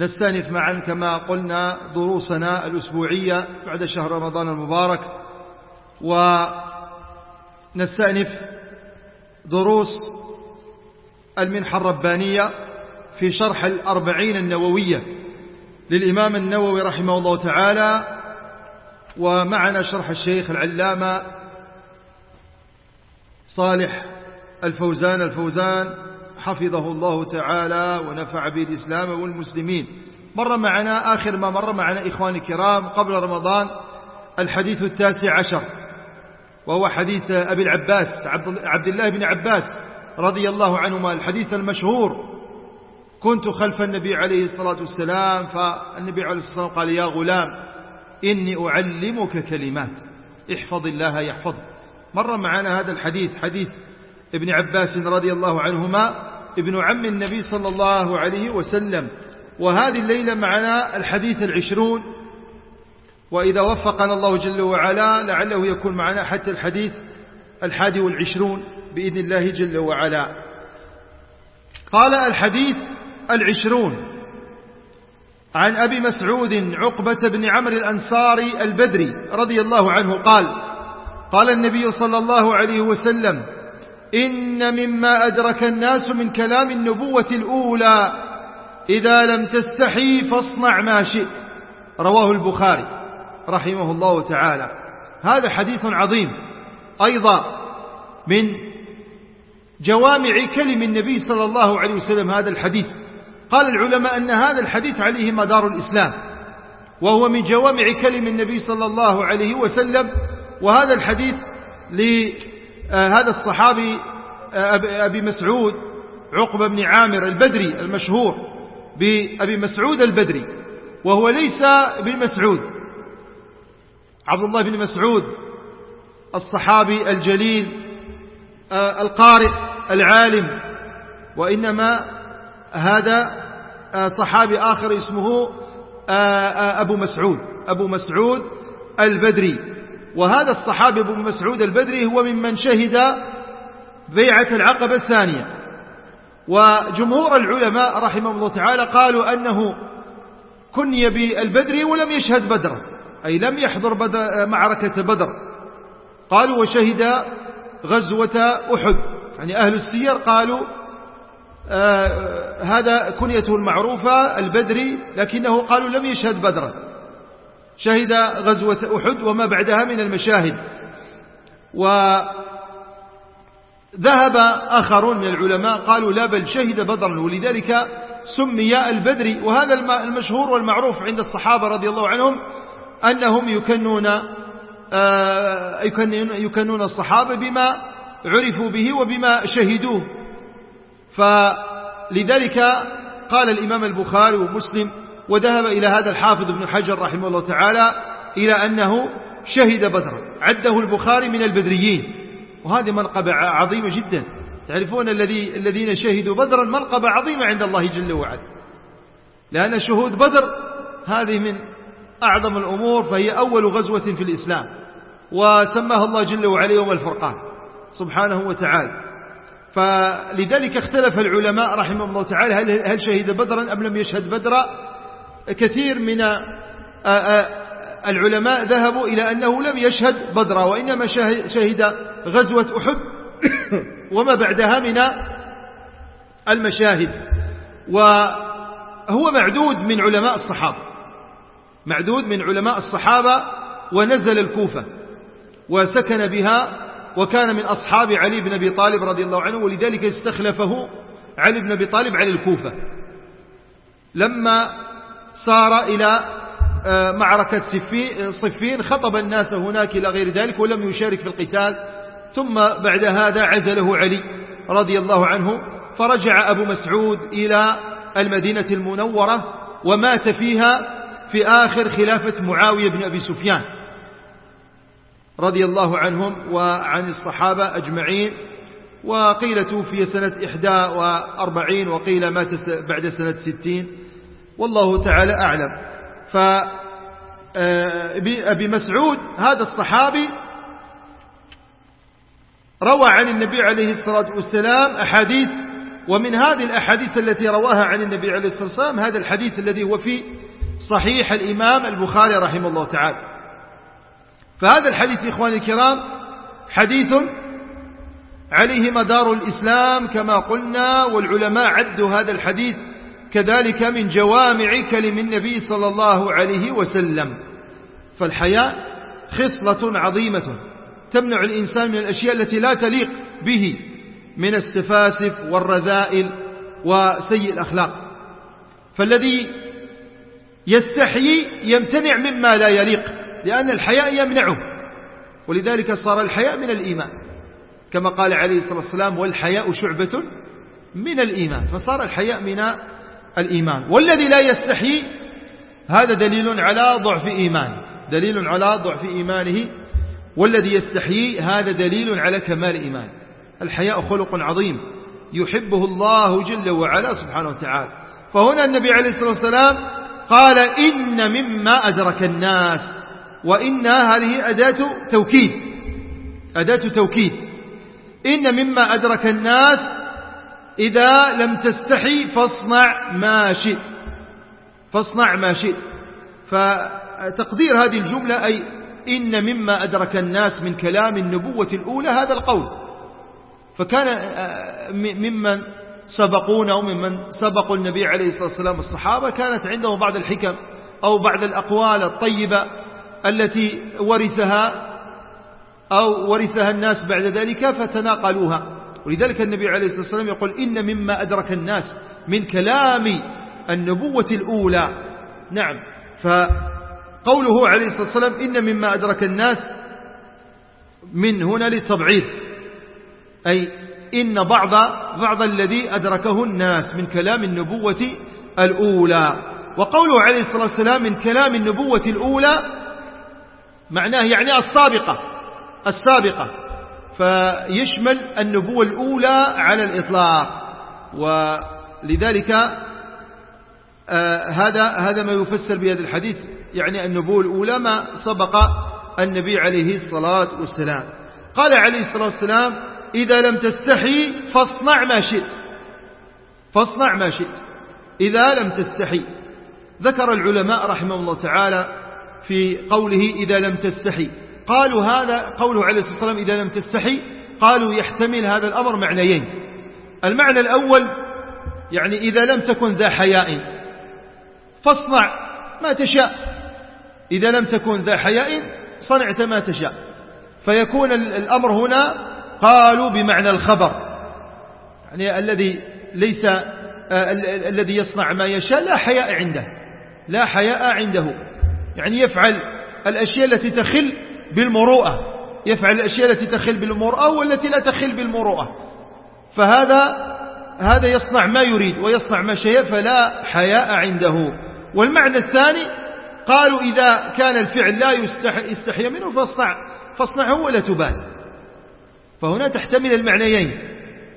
نستأنف معا كما قلنا دروسنا الأسبوعية بعد شهر رمضان المبارك ونستأنف دروس المنحة الربانية في شرح الأربعين النووية للإمام النووي رحمه الله تعالى ومعنا شرح الشيخ العلامة صالح الفوزان الفوزان حفظه الله تعالى ونفع به الإسلام والمسلمين. مر معنا آخر ما مر معنا إخواني الكرام قبل رمضان الحديث التاسع عشر وهو حديث أبي العباس عبد الله بن عباس رضي الله عنهما الحديث المشهور. كنت خلف النبي عليه الصلاة والسلام فالنبي عليه الصلاة والسلام قال يا غلام إني أعلمك كلمات احفظ الله يحفظ مر معنا هذا الحديث حديث ابن عباس رضي الله عنهما ابن عم النبي صلى الله عليه وسلم. وهذه الليلة معنا الحديث العشرون. وإذا وفقنا الله جل وعلا لعله يكون معنا حتى الحديث الحادي والعشرون بإذن الله جل وعلا. قال الحديث العشرون عن أبي مسعود عقبة بن عمرو الأنصاري البدري رضي الله عنه قال قال النبي صلى الله عليه وسلم إن مما أدرك الناس من كلام النبوة الأولى إذا لم تستحي فاصنع ما شئت. رواه البخاري رحمه الله تعالى. هذا حديث عظيم. أيضا من جوامع كلم النبي صلى الله عليه وسلم هذا الحديث. قال العلماء أن هذا الحديث عليه مدار الإسلام وهو من جوامع كلم النبي صلى الله عليه وسلم وهذا الحديث لهذا الصحابي أبي مسعود عقبة بن عامر البدري المشهور بأبي مسعود البدري وهو ليس بن مسعود. عبد الله بن مسعود الصحابي الجليل القارئ العالم وإنما هذا صحابي آخر اسمه أبو مسعود أبو مسعود البدري. وهذا الصحابي أبو مسعود البدري هو ممن شهد بيعة العقبة الثانية. وجمهور العلماء رحمه الله تعالى قالوا أنه كني بالبدري ولم يشهد بدرا أي لم يحضر بدر معركة بدر. قالوا وشهد غزوة أحد. يعني أهل السير قالوا آه هذا كنيته المعروفة البدري لكنه قالوا لم يشهد بدرا. شهد غزوة أحد وما بعدها من المشاهد. وذهب آخرون من العلماء قالوا لا بل شهد بدرا ولذلك سمي البدري وهذا المشهور والمعروف عند الصحابة رضي الله عنهم أنهم يكنون آه يكنون الصحابة بما عرفوا به وبما شهدوه. فلذلك قال الإمام البخاري ومسلم وذهب إلى هذا الحافظ ابن حجر رحمه الله تعالى إلى أنه شهد بدرا عده البخاري من البدريين. وهذه منقبة عظيمة جدا. تعرفون الذي الذين شهدوا بدرا منقبة عظيمة عند الله جل وعلا. لأن شهود بدر هذه من أعظم الأمور فهي أول غزوة في الإسلام. وسماها الله جل وعلا يوم الفرقان سبحانه وتعالى. فلذلك اختلف العلماء رحمه الله تعالى هل, هل شهد بدرا أم لم يشهد بدرا؟ كثير من العلماء ذهبوا إلى أنه لم يشهد بدرا وإنما شهد غزوة أحد. وما بعدها من المشاهد. وهو معدود من علماء الصحابة. معدود من علماء الصحابة ونزل الكوفة وسكن بها وكان من أصحاب علي بن أبي طالب رضي الله عنه ولذلك استخلفه علي بن أبي طالب على الكوفة. لما صار إلى معركة صفين خطب الناس هناك إلى غير ذلك ولم يشارك في القتال. ثم بعد هذا عزله علي رضي الله عنه فرجع أبو مسعود إلى المدينة المنورة ومات فيها في آخر خلافة معاوية بن أبي سفيان رضي الله عنهم وعن الصحابة أجمعين. وقيل توفي سنة إحدى وأربعين وقيل مات بعد سنة ستين. والله تعالى أعلم. فأبي آه، مسعود هذا الصحابي روى عن النبي عليه الصلاة والسلام أحاديث ومن هذه الأحاديث التي رواها عن النبي عليه الصلاة والسلام هذا الحديث الذي هو في صحيح الإمام البخاري رحمه الله تعالى. فهذا الحديث إخواني الكرام حديث عليه مدار الإسلام كما قلنا والعلماء عدوا هذا الحديث كذلك من جوامع كلم النبي صلى الله عليه وسلم. فالحياء خصلة عظيمة تمنع الإنسان من الأشياء التي لا تليق به من السفاسف والرذائل وسيء الأخلاق. فالذي يستحيي يمتنع مما لا يليق لأن الحياء يمنعه. ولذلك صار الحياء من الإيمان. كما قال عليه الصلاة والسلام والحياء شعبة من الإيمان. فصار الحياء من الإيمان. والذي لا يستحيي هذا دليل على ضعف إيمان. دليل على ضعف إيمانه. والذي يستحيي هذا دليل على كمال إيمان. الحياء خلق عظيم. يحبه الله جل وعلا سبحانه وتعالى. فهنا النبي عليه الصلاة والسلام قال إن مما أدرك الناس. وإن هذه أداة توكيد. أداة توكيد. إن مما أدرك الناس إذا لم تستحي فاصنع ما شئت. فاصنع ما شئت. فتقدير هذه الجملة أي إن مما أدرك الناس من كلام النبوة الأولى هذا القول. فكان آه، ممن سبقونا وممن سبقوا النبي عليه الصلاة والسلام الصحابة كانت عندهم بعض الحكم أو بعض الأقوال الطيبة التي ورثها أو ورثها الناس بعد ذلك فتناقلوها. ولذلك النبي عليه الصلاة والسلام يقول إن مما أدرك الناس من كلام النبوة الأولى. نعم. فقوله عليه الصلاة والسلام إن مما أدرك الناس من هنا للتبعيض أي إن بعض بعض الذي أدركه الناس من كلام النبوة الأولى. وقوله عليه الصلاة والسلام من كلام النبوة الأولى معناه يعني السابقة. السابقة. فيشمل النبوة الأولى على الإطلاق. ولذلك آه هذا هذا ما يفسر بهذا الحديث يعني النبوة الأولى ما سبق النبي عليه الصلاة والسلام. قال عليه الصلاة والسلام إذا لم تستحي فاصنع ما شئت. فاصنع ما شئت. إذا لم تستحي. ذكر العلماء رحمه الله تعالى في قوله إذا لم تستحي. قالوا هذا قوله عليه الصلاة والسلام إذا لم تستحي قالوا يحتمل هذا الأمر معنيين. المعنى الأول يعني إذا لم تكن ذا حياء فاصنع ما تشاء. إذا لم تكن ذا حياء صنعت ما تشاء. فيكون الأمر هنا قالوا بمعنى الخبر. يعني الذي ليس آه الذي يصنع ما يشاء لا حياء عنده لا حياء عنده. يعني يفعل الأشياء التي تخل بالمروءة يفعل الأشياء التي تخل بالمروءة والتي لا تخل بالمروءة. فهذا هذا يصنع ما يريد ويصنع ما شاء فلا حياء عنده. والمعنى الثاني قالوا إذا كان الفعل لا يستحي منه فاصنع فاصنعه ولا تبال. فهنا تحتمل المعنيين.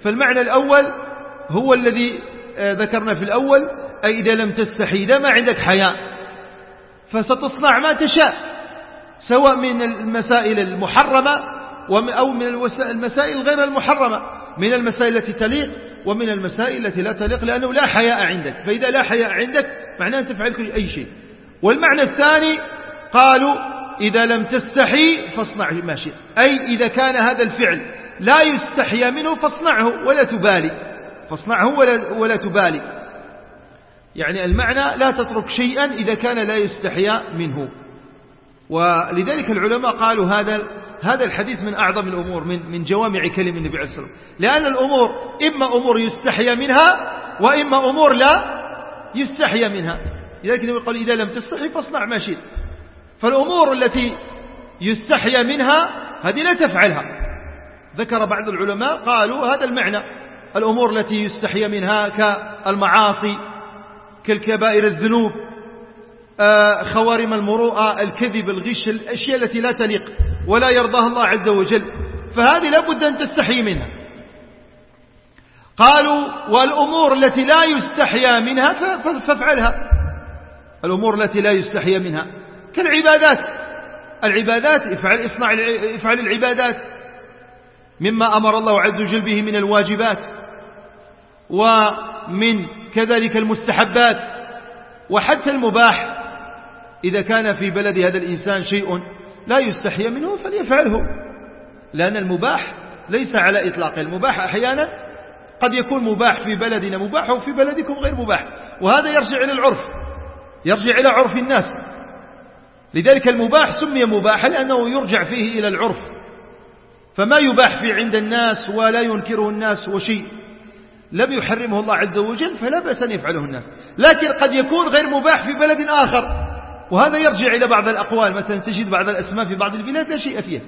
فالمعنى الأول هو الذي آه، ذكرنا في الأول أي إذا لم تستحي إذا ما عندك حياء. فستصنع ما تشاء. سواء من المسائل المحرمة أو من المسائل غير المحرمة من المسائل التي تليق ومن المسائل التي لا تليق لأنه لا حياء عندك فإذا لا حياء عندك معناه أن تفعل كل أي شيء. والمعنى الثاني قالوا إذا لم تستحي فاصنع ما شئت أي إذا كان هذا الفعل لا يستحيا منه فاصنعه ولا تبالي فاصنعه ولا, ولا تبالي. يعني المعنى لا تترك شيئا إذا كان لا يستحيا منه. ولذلك العلماء قالوا هذا هذا الحديث من أعظم الأمور من من جوامع كلم النبي عليه الصلاة والسلام. لأن الأمور إما أمور يستحيا منها وإما أمور لا يستحيا منها. لذلك النبي قال إذا لم تستحي فاصنع ما شئت. فالأمور التي يستحيا منها هذه لا تفعلها. ذكر بعض العلماء قالوا هذا المعنى. الأمور التي يستحيا منها كالمعاصي كالكبائر الذنوب. خوارم المروءة الكذب الغش الأشياء التي لا تليق ولا يرضاها الله عز وجل. فهذه لابد أن تستحي منها. قالوا والأمور التي لا يستحيا منها فافعلها. الأمور التي لا يستحيا منها. كالعبادات. العبادات افعل اصنع افعل العبادات. مما أمر الله عز وجل به من الواجبات. ومن كذلك المستحبات. وحتى المباح. إذا كان في بلد هذا الإنسان شيء لا يستحي منه فليفعله. لأن المباح ليس على إطلاق المباح أحيانا قد يكون مباح في بلدنا مباح وفي بلدكم غير مباح وهذا يرجع إلى العرف يرجع إلى عرف الناس. لذلك المباح سمي مباحا لأنه يرجع فيه إلى العرف. فما يباح في عند الناس ولا ينكره الناس وشيء لم يحرمه الله عز وجل فلا بأس أن يفعله الناس. لكن قد يكون غير مباح في بلد آخر. وهذا يرجع إلى بعض الأقوال مثلا تجد بعض الأسماء في بعض البلاد لا شيء فيها.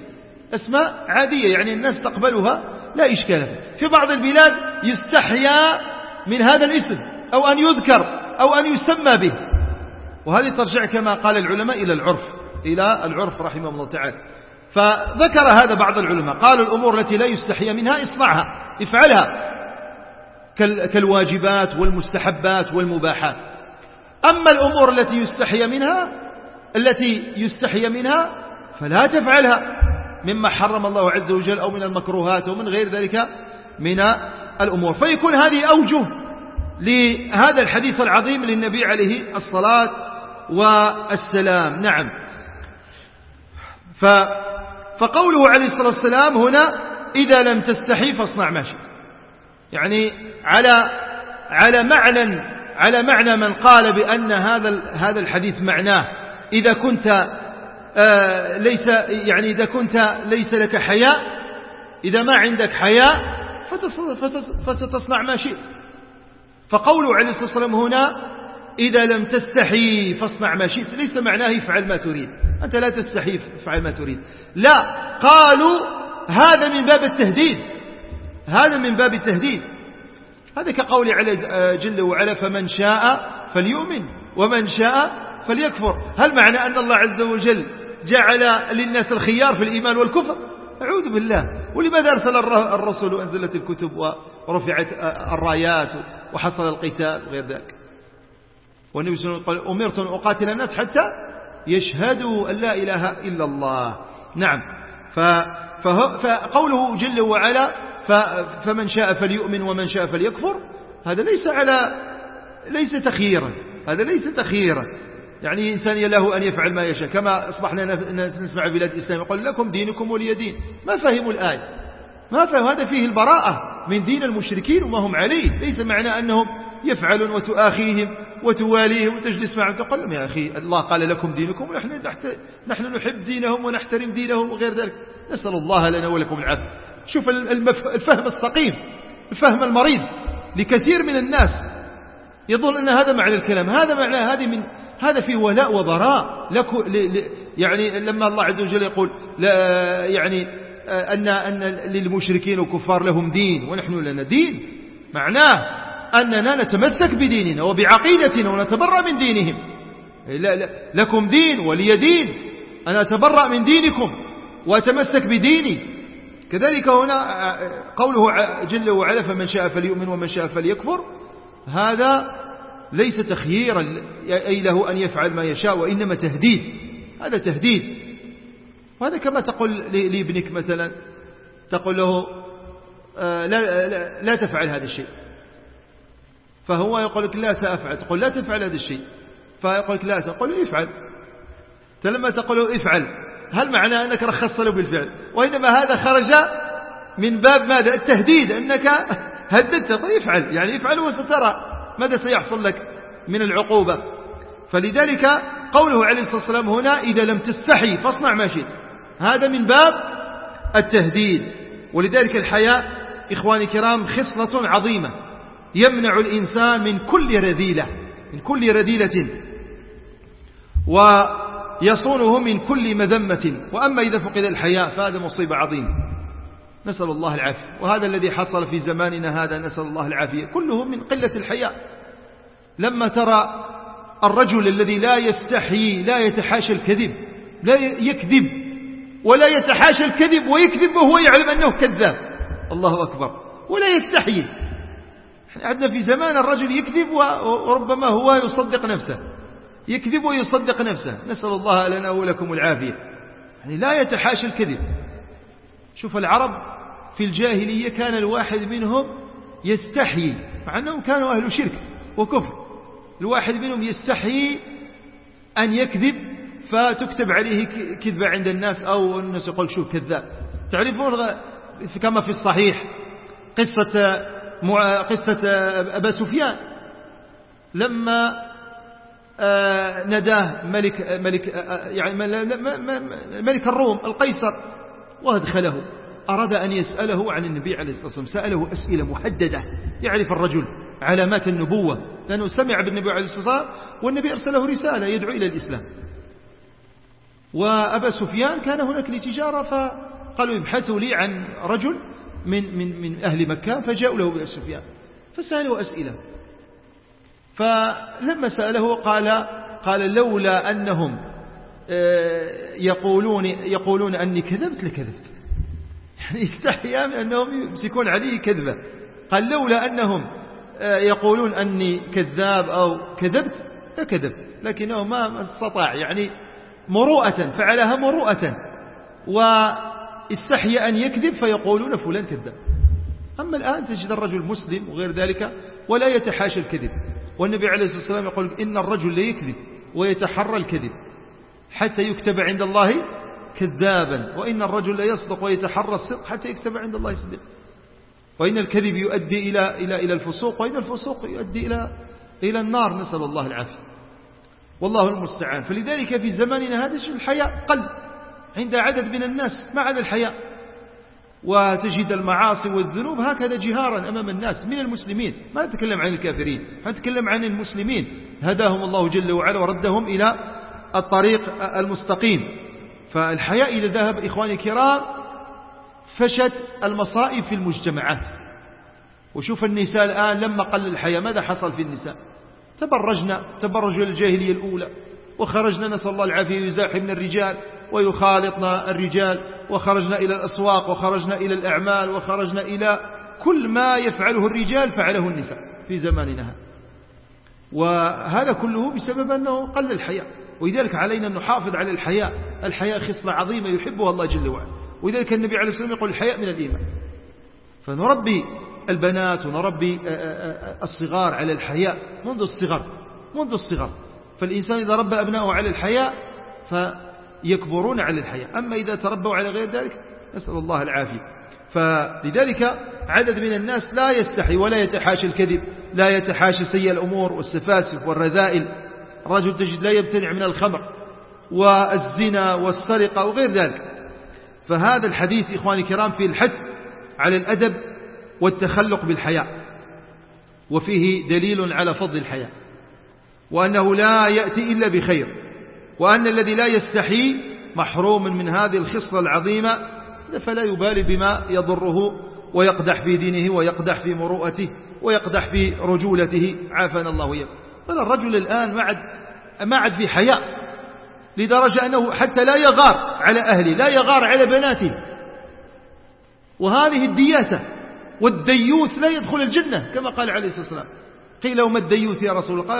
أسماء عادية يعني الناس تقبلها لا إشكال. في بعض البلاد يستحيا من هذا الاسم أو أن يذكر أو أن يسمى به. وهذه ترجع كما قال العلماء إلى العرف إلى العرف رحمه الله تعالى. فذكر هذا بعض العلماء قالوا الأمور التي لا يستحي منها اصنعها افعلها كالواجبات والمستحبات والمباحات. أما الأمور التي يستحي منها التي يستحي منها فلا تفعلها مما حرم الله عز وجل أو من المكروهات أو من غير ذلك من الأمور. فيكون هذه أوجه لهذا الحديث العظيم للنبي عليه الصلاة والسلام. نعم. فقوله عليه الصلاة والسلام هنا إذا لم تستحي فاصنع ما شئت. يعني على على معنى على معنى من قال بأن هذا هذا الحديث معناه. إذا كنت آه، ليس يعني إذا كنت ليس لك حياء إذا ما عندك حياء فستصنع ما شئت. فقوله عليه الصلاة والسلام هنا إذا لم تستحي فاصنع ما شئت. ليس معناه افعل ما تريد. أنت لا تستحي افعل ما تريد. لا قالوا هذا من باب التهديد. هذا من باب التهديد. هذا كقول على جل وعلا فمن شاء فليؤمن ومن شاء فليكفر. هل معنى أن الله عز وجل جعل للناس الخيار في الإيمان والكفر؟ أعوذ بالله. ولماذا أرسل الرسول وأنزلت الكتب ورفعت الرايات وحصل القتال وغير ذلك؟ والنبي صلى الله عليه قال أمرت أن أقاتل الناس حتى يشهدوا أن لا إله إلا الله. نعم. فقوله جل وعلا فمن شاء فليؤمن ومن شاء فليكفر هذا ليس على ليس تخييرا هذا ليس تخييرا. يعني إنسان له أن يفعل ما يشاء كما أصبحنا نسمع بلاد الإسلام يقول لكم دينكم ولي دين. ما فهموا الآية؟ ما فهم هذا فيه البراءة من دين المشركين وما هم عليه. ليس معنى أنهم يفعلون وتؤاخيهم. وتواليهم وتجلس معهم تقول لهم يا أخي الله قال لكم دينكم ونحن نحن نحب دينهم ونحترم دينهم وغير ذلك. نسأل الله لنا ولكم العافية. شوف الفهم السقيم الفهم المريض لكثير من الناس يظن أن هذا معنى الكلام. هذا معنى هذه من هذا فيه ولاء وبراء لك يعني لما الله عز وجل يقول لا يعني أن, أن للمشركين والكفار لهم دين ونحن لنا دين. معناه أننا نتمسك بديننا وبعقيدتنا ونتبرأ من دينهم. لا لا لكم دين ولي دين. أنا أتبرأ من دينكم وأتمسك بديني. كذلك هنا قوله جل وعلا فمن شاء فليؤمن ومن شاء فليكفر. هذا ليس تخييرا أي له أن يفعل ما يشاء وإنما تهديد. هذا تهديد. وهذا كما تقول لابنك مثلا تقول له آه، لا, لا, لا تفعل هذا الشيء. فهو يقول لك لا سأفعل. تقول لا تفعل هذا الشيء. فيقول لك لا له افعل. فلما تقول افعل هل معنى أنك رخصت له بالفعل؟ وإنما هذا خرج من باب ماذا؟ التهديد. أنك هددت طيب افعل. يعني افعل وسترى ماذا سيحصل لك من العقوبة. فلذلك قوله عليه الصلاة والسلام هنا إذا لم تستحي فاصنع ما شئت. هذا من باب التهديد. ولذلك الحياء إخواني الكرام خصلة عظيمة. يمنع الإنسان من كل رذيلة من كل رذيلة. ويصونه من كل مذمة. وأما إذا فقد الحياء فهذا مصيبة عظيمة. نسأل الله العافية. وهذا الذي حصل في زماننا هذا نسأل الله العافية. كله من قلة الحياء. لما ترى الرجل الذي لا يستحيي لا يتحاشى الكذب لا يكذب ولا يتحاشى الكذب ويكذب وهو يعلم أنه كذاب. الله أكبر. ولا يستحيي إحنا عندنا في زمان الرجل يكذب وربما هو يصدق نفسه. يكذب ويصدق نفسه. نسأل الله لنا ولكم العافية. يعني لا يتحاشى الكذب. شوف العرب في الجاهلية كان الواحد منهم يستحيي مع أنهم كانوا أهل شرك وكفر. الواحد منهم يستحيي أن يكذب فتكتب عليه كذبة عند الناس أو الناس يقول شو كذاب. تعرفون كما في الصحيح قصة قصة أبا سفيان. لما آه، نداه ملك ملك آه، يعني ملك الروم القيصر وادخله. أراد أن يسأله عن النبي عليه الصلاة والسلام سأله أسئلة محددة. يعرف الرجل علامات النبوة. لأنه سمع بالنبي عليه الصلاة والسلام والنبي أرسله رسالة يدعو إلى الإسلام. وأبا سفيان كان هناك لتجارة فقالوا يبحثوا لي عن رجل من, من, من أهل مكة فجاءوا له أبا سفيان فسألوا أسئلة. فلما سأله قال قال لولا أنهم آه، يقولون يقولون أني كذبت لكذبت. يعني استحيا من أنهم يمسكون عليه كذبة. قال لولا أنهم آه، يقولون أني كذاب أو كذبت لكذبت لكنه ما استطاع يعني مروءة فعلها مروءة. واستحي أن يكذب فيقولون فلان كذاب. أما الآن تجد الرجل مسلم وغير ذلك ولا يتحاشى الكذب. والنبي عليه الصلاة والسلام يقول إن الرجل لا يكذب ويتحرى الكذب حتى يكتب عند الله كذابا. وإن الرجل لا يصدق ويتحرى الصدق حتى يكتب عند الله صدق. وإن الكذب يؤدي إلى, إلى, إلى الفسوق وإن الفسوق يؤدي إلى, إلى النار. نسأل الله العافية. والله المستعان. فلذلك في زماننا هذا الحياء قل. عند عدد من الناس ما عدا الحياء. وتجد المعاصي والذنوب هكذا جهارا أمام الناس من المسلمين. ما نتكلم عن الكافرين نتكلم عن المسلمين. هداهم الله جل وعلا وردهم إلى الطريق المستقيم. فالحياء إذا ذهب إخواني الكرام فشت المصائب في المجتمعات. وشوف النساء الآن لما قل الحياء ماذا حصل في النساء؟ تبرجنا تبرج الجاهلية الأولى. وخرجنا نسأل الله العافية يزاحمنا الرجال. ويخالطنا الرجال وخرجنا إلى الأسواق وخرجنا إلى الأعمال وخرجنا إلى كل ما يفعله الرجال فعله النساء في زماننا هذا. وهذا كله بسبب أنه قل الحياء. ولذلك علينا أن نحافظ على الحياء. الحياء خصلة عظيمة يحبها الله جل وعلا. ولذلك النبي عليه والسلام يقول الحياء من الإيمان. فنربي البنات ونربي الصغار على الحياء. منذ الصغر منذ الصغر. فالإنسان إذا ربى أبنائه على الحياء فيكبرون على الحياء أما إذا تربوا على غير ذلك نسأل الله العافية. فلذلك عدد من الناس لا يستحي ولا يتحاشى الكذب لا يتحاشى سيء الأمور والسفاسف والرذائل. الرجل تجد لا يبتنع من الخمر والزنا والسرقة وغير ذلك. فهذا الحديث إخواني الكرام فيه الحث على الأدب والتخلق بالحياء وفيه دليل على فضل الحياء وأنه لا يأتي إلا بخير. وأن الذي لا يستحي محروم من هذه الخصلة العظيمة فلا يبالي بما يضره ويقدح في دينه ويقدح في مروءته ويقدح في رجولته. عافانا الله وإياكم. بل الرجل الآن ما عاد ما عاد في حياء لدرجة أنه حتى لا يغار على أهله لا يغار على بناته. وهذه الدياتة والديوث لا يدخل الجنة كما قال عليه الصلاة والسلام. قيل وما الديوث يا رسول الله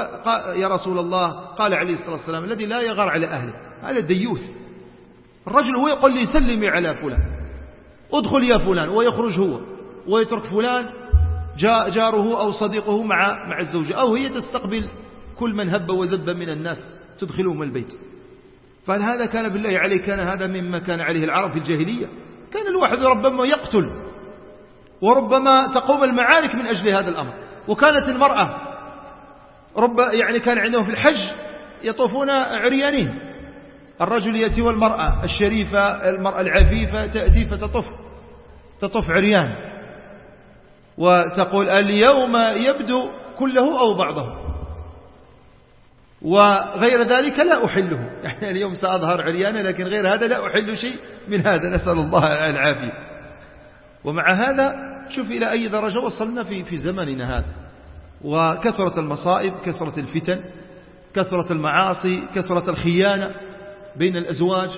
يا رسول الله قال عليه الصلاة والسلام الذي لا يغار على أهله هذا الديوث الرجل هو يقول لي سلمي على فلان ادخل يا فلان ويخرج هو ويترك فلان جاره أو صديقه مع مع الزوجة أو هي تستقبل كل من هب وذب من الناس تدخلهم البيت. فهل هذا كان بالله عليه كان هذا مما كان عليه العرب في الجاهلية؟ كان الواحد ربما يقتل وربما تقوم المعارك من أجل هذا الأمر. وكانت المرأة رب يعني كان عندهم في الحج يطوفون عريانين. الرجل يأتي والمرأة الشريفة المرأة العفيفة تأتي فتطف تطف عريان. وتقول اليوم يبدو كله أو بعضه. وغير ذلك لا أحله. يعني اليوم سأظهر عريانا لكن غير هذا لا أحل شيء من هذا. نسأل الله العافية. ومع هذا شوف إلى أي درجة وصلنا في في زمننا هذا. وكثرة المصائب كثرة الفتن كثرة المعاصي كثرة الخيانة بين الأزواج.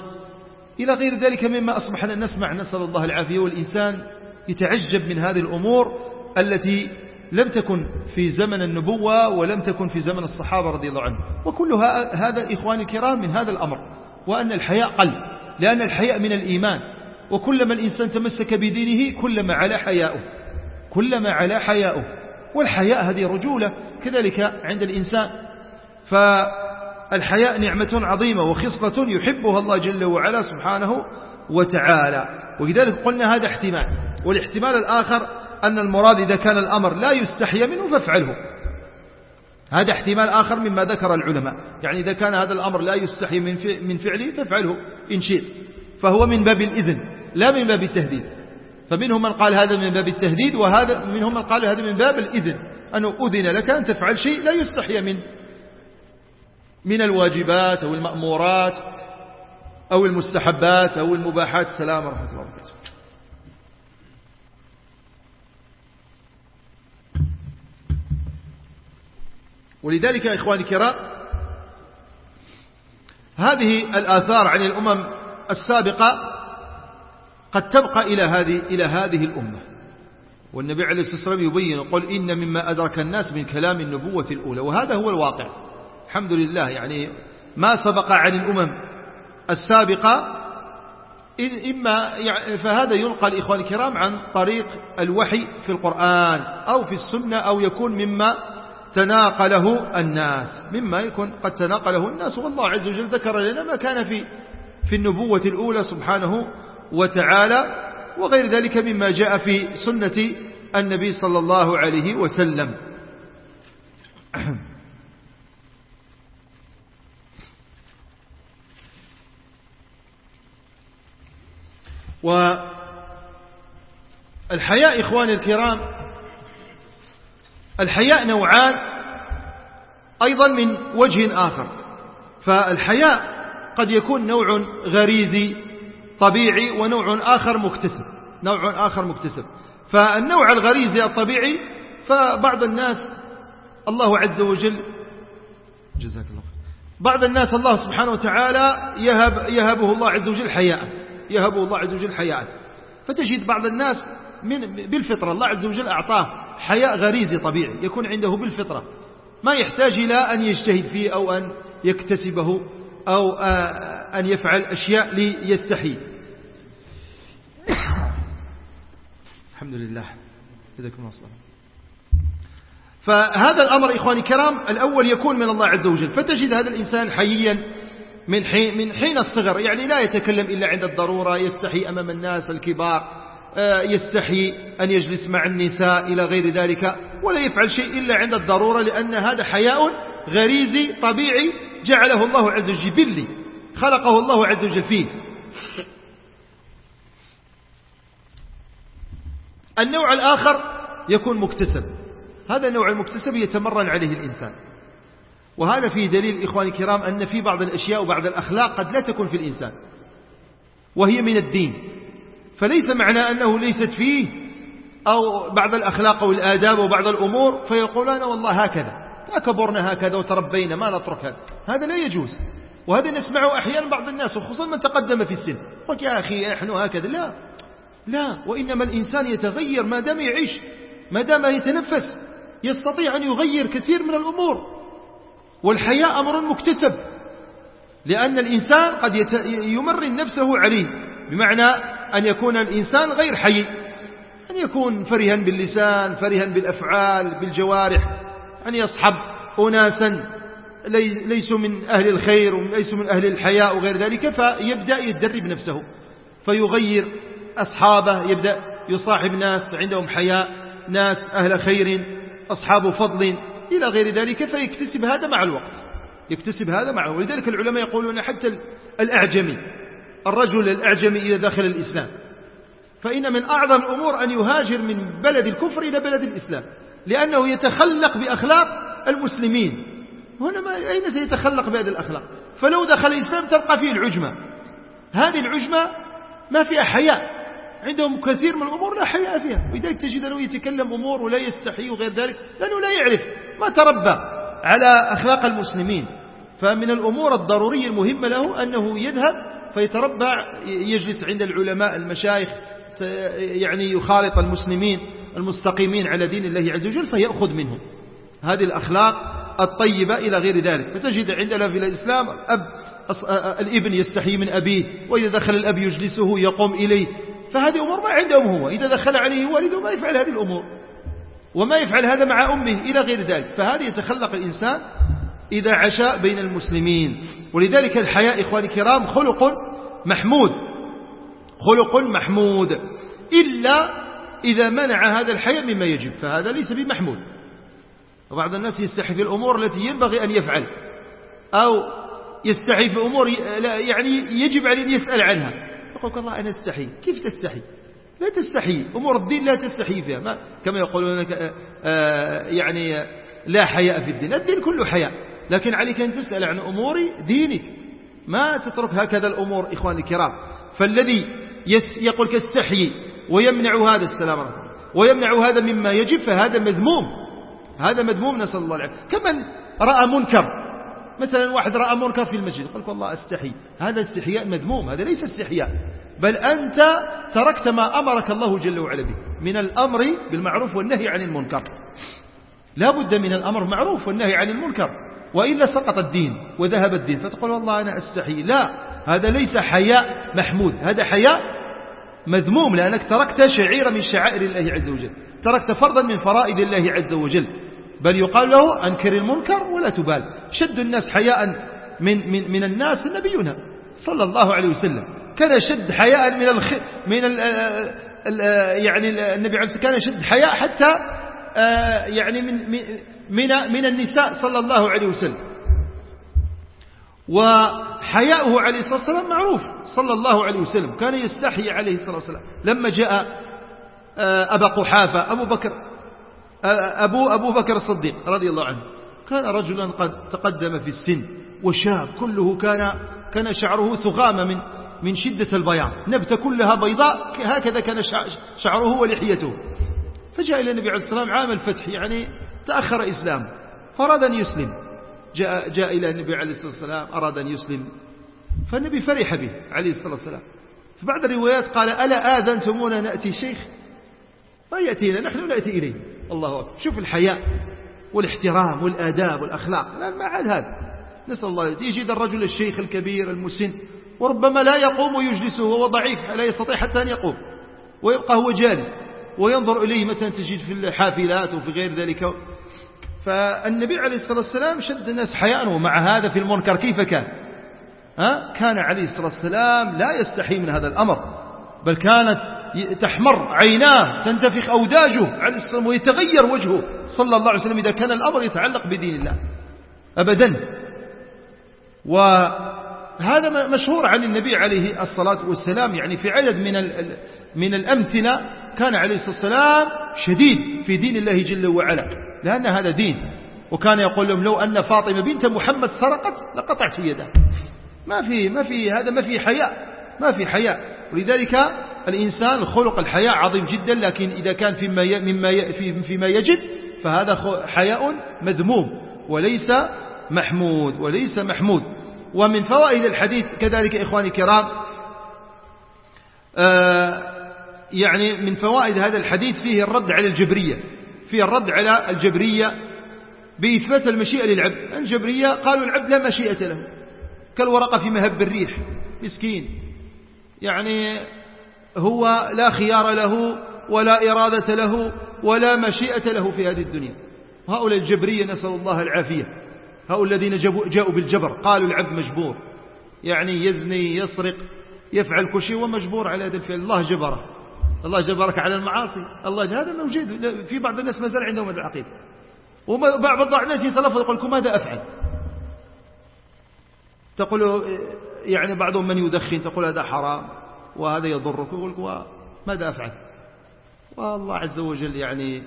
إلى غير ذلك مما أصبحنا نسمع نسأل الله العافية والإنسان يتعجب من هذه الأمور التي لم تكن في زمن النبوة ولم تكن في زمن الصحابة رضي الله عنهم. وكل هذا الإخوان الكرام من هذا الأمر وأن الحياء قل لأن الحياء من الإيمان. وكلما الإنسان تمسك بدينه كلما على حياؤه. كلما على حياؤه. والحياء هذه رجولة كذلك عند الإنسان. فالحياء نعمة عظيمة وخصلة يحبها الله جل وعلا سبحانه وتعالى. ولذلك قلنا هذا احتمال. والاحتمال الآخر أن المراد إذا كان الأمر لا يستحي منه فافعله. هذا احتمال آخر مما ذكر العلماء. يعني إذا كان هذا الأمر لا يستحي من فعله فافعله إن شئت. فهو من باب الإذن. لا من باب التهديد. فمنهم من قال هذا من باب التهديد وهذا منهم من قال هذا من باب الإذن. أنه أذن لك أن تفعل شيء لا يستحي منه من الواجبات أو المأمورات أو المستحبات أو المباحات. السلام ورحمة الله وبركاته. ولذلك يا إخواني الكرام هذه الآثار عن الأمم السابقة قد تبقى إلى هذه إلى هذه الأمة. والنبي عليه الصلاة والسلام يبين وقال إن مما أدرك الناس من كلام النبوة الأولى وهذا هو الواقع. الحمد لله يعني ما سبق عن الأمم السابقة إما فهذا ينقل إخواني الكرام عن طريق الوحي في القرآن أو في السنة أو يكون مما تناقله الناس. مما يكون قد تناقله الناس. والله عز وجل ذكر لنا ما كان في في النبوة الأولى سبحانه وتعالى وغير ذلك مما جاء في سنة النبي صلى الله عليه وسلم. والحياء إخواني الكرام الحياء نوعان أيضا من وجه آخر. فالحياء قد يكون نوع غريزي طبيعي ونوع آخر مكتسب نوع آخر مكتسب. فالنوع الغريزي الطبيعي فبعض الناس الله عز وجل جزاك الله بعض الناس الله سبحانه وتعالى يهب يهبه الله عز وجل حياء يهبه الله عز وجل حياء. فتجد بعض الناس من بالفطرة الله عز وجل أعطاه حياء غريزي طبيعي يكون عنده بالفطرة. ما يحتاج إلى أن يجتهد فيه أو أن يكتسبه أو أن يفعل أشياء ليستحي. الحمد لله. جزاكم الله فهذا الأمر إخواني الكرام الأول يكون من الله عز وجل. فتجد هذا الإنسان حييا من حين, من حين الصغر. يعني لا يتكلم إلا عند الضرورة يستحي أمام الناس الكبار آه، يستحي أن يجلس مع النساء إلى غير ذلك ولا يفعل شيء إلا عند الضرورة لأن هذا حياء غريزي طبيعي جعله الله عز وجل جبلي خلقه الله عز وجل فيه. النوع الآخر يكون مكتسب. هذا النوع المكتسب يتمرن عليه الإنسان. وهذا فيه دليل إخواني الكرام أن في بعض الأشياء وبعض الأخلاق قد لا تكون في الإنسان. وهي من الدين. فليس معنى أنه ليست فيه أو بعض الأخلاق والآداب وبعض الأمور فيقولون والله هكذا. كبرنا هكذا وتربينا ما نترك هذا. هذا لا يجوز. وهذا نسمعه أحيانا بعض الناس وخصوصا من تقدم في السن. قلت يا أخي نحن هكذا. لا. لا وإنما الإنسان يتغير ما دام يعيش ما دام يتنفس يستطيع أن يغير كثير من الأمور. والحياء أمر مكتسب لأن الإنسان قد يمرن نفسه عليه بمعنى أن يكون الإنسان غير حي أن يكون فرها باللسان فرها بالأفعال بالجوارح أن يصحب أناسا ليسوا من أهل الخير وليسوا من أهل الحياء وغير ذلك فيبدأ يدرب نفسه فيغير أصحابه يبدأ يصاحب ناس عندهم حياء ناس أهل خير أصحاب فضل إلى غير ذلك فيكتسب هذا مع الوقت. يكتسب هذا معه ولذلك العلماء يقولون حتى الأعجمي الرجل الأعجمي إذا دخل الإسلام. فإن من أعظم الأمور أن يهاجر من بلد الكفر إلى بلد الإسلام لأنه يتخلق بأخلاق المسلمين. هنا ما أين سيتخلق بهذه الأخلاق؟ فلو دخل الإسلام تبقى فيه العجمة. هذه العجمة ما فيها حياء. عندهم كثير من الأمور لا حياء فيها. ولذلك تجد أنه يتكلم أمور ولا يستحي وغير ذلك لأنه لا يعرف ما تربى على أخلاق المسلمين. فمن الأمور الضرورية المهمة له أنه يذهب فيتربع يجلس عند العلماء المشايخ يعني يخالط المسلمين المستقيمين على دين الله عز وجل فيأخذ منهم هذه الأخلاق الطيبة إلى غير ذلك. فتجد عندنا في الإسلام الأب الإبن يستحي من أبيه وإذا دخل الأب يجلسه يقوم إليه فهذه أمور ما عندهم هو إذا دخل عليه والده ما يفعل هذه الأمور وما يفعل هذا مع أمه إلى غير ذلك فهذه يتخلق الإنسان إذا عشاء بين المسلمين. ولذلك الحياء إخواني الكرام خلق محمود خلق محمود إلا إذا منع هذا الحياء مما يجب فهذا ليس بمحمود. وبعض الناس يستحي في الأمور التي ينبغي أن يفعل أو يستحي في أمور يعني يجب عليه أن يسأل عنها. يقول الله أنا أستحي. كيف تستحي؟ لا تستحي. أمور الدين لا تستحي فيها. ما كما يقولون لك آه، يعني لا حياء في الدين. الدين كله حياء. لكن عليك أن تسأل عن أمور دينك. ما تترك هكذا الأمور إخواني الكرام. فالذي يقول كالسحي ويمنع هذا السلام عليكم. ويمنع هذا مما يجب فهذا مذموم. هذا مذموم نسأل الله العافية. كمن رأى منكر مثلا واحد رأى منكر في المسجد قال والله استحي هذا استحياء مذموم هذا ليس استحياء بل أنت تركت ما أمرك الله جل وعلا به من الأمر بالمعروف والنهي عن المنكر. لا بد من الأمر معروف والنهي عن المنكر وإلا سقط الدين وذهب الدين فتقول والله أنا أستحي لا هذا ليس حياء محمود هذا حياء مذموم لأنك تركت شعيرة من شعائر الله عز وجل تركت فرضا من فرائض الله عز وجل. بل يقال له أنكر المنكر ولا تبال. شد الناس حياء من, من, من الناس نبينا صلى الله عليه وسلم. كان شد حياء من الخ... من ال... ال... يعني النبي عليه كان يشد حياء حتى آه، يعني من من من النساء صلى الله عليه وسلم. وحياؤه عليه الصلاة والسلام معروف صلى الله عليه وسلم. كان يستحي عليه الصلاة والسلام. لما جاء آه، أبا قحافة أبو بكر أبو, أبو بكر الصديق رضي الله عنه. كان رجلا قد تقدم في السن وشاب كله كان كان شعره ثغامة من من شدة البياض. نبتة كلها بيضاء هكذا كان شعره ولحيته. فجاء إلى النبي عليه الصلاة والسلام عام الفتح يعني تأخر إسلام. فأراد أن يسلم. جاء, جاء إلى النبي عليه الصلاة والسلام أراد أن يسلم. فالنبي فرح به عليه الصلاة والسلام. في بعض الروايات قال ألا آذنتمونا نأتي شيخ؟ ما يأتينا نحن نأتي إليه. الله أكبر. شوف الحياء والاحترام والآداب والأخلاق. لا ما عاد هذا. نسأل الله يجد الرجل الشيخ الكبير المسن. وربما لا يقوم ويجلسه وهو ضعيف. لا يستطيع حتى أن يقوم. ويبقى هو جالس. وينظر إليه متى تجد في الحافلات وفي غير ذلك. فالنبي عليه الصلاة والسلام شد الناس حياء ومع هذا في المنكر كيف كان؟ ها؟ كان عليه الصلاة والسلام لا يستحي من هذا الأمر. بل كانت تحمر عيناه تنتفخ أوداجه ويتغير وجهه. صلى الله عليه وسلم إذا كان الأمر يتعلق بدين الله. أبدا. وهذا مشهور عن النبي عليه الصلاة والسلام. يعني في عدد من من الأمثلة كان عليه الصلاة والسلام شديد في دين الله جل وعلا لأن هذا دين. وكان يقول لهم لو أن فاطمة بنت محمد سرقت لقطعت يدها ما في ما في هذا ما في حياء. ما في حياء. ولذلك الإنسان خلق الحياء عظيم جدا لكن إذا كان فيما مما فيما يجب فهذا حياء مذموم وليس محمود وليس محمود. ومن فوائد الحديث كذلك إخواني الكرام آه، يعني من فوائد هذا الحديث فيه الرد على الجبرية. فيه الرد على الجبرية بإثبات المشيئة للعبد. الجبرية قالوا العبد لا مشيئة له كالورقة في مهب الريح مسكين. يعني هو لا خيار له ولا إرادة له ولا مشيئة له في هذه الدنيا. هؤلاء الجبرية نسأل الله العافية. هؤلاء الذين جاءوا بالجبر قالوا العبد مجبور. يعني يزني يسرق يفعل كل شيء ومجبور على هذا الفعل. الله جبره. الله جبرك على المعاصي. الله هذا موجود. في بعض الناس ما زال عندهم هذا العقيدة وبعض الناس يتلفظ يقول لكم ماذا أفعل؟ تقول يعني بعضهم من يدخن تقول هذا حرام وهذا يضرك يقول لك ماذا أفعل والله عز وجل يعني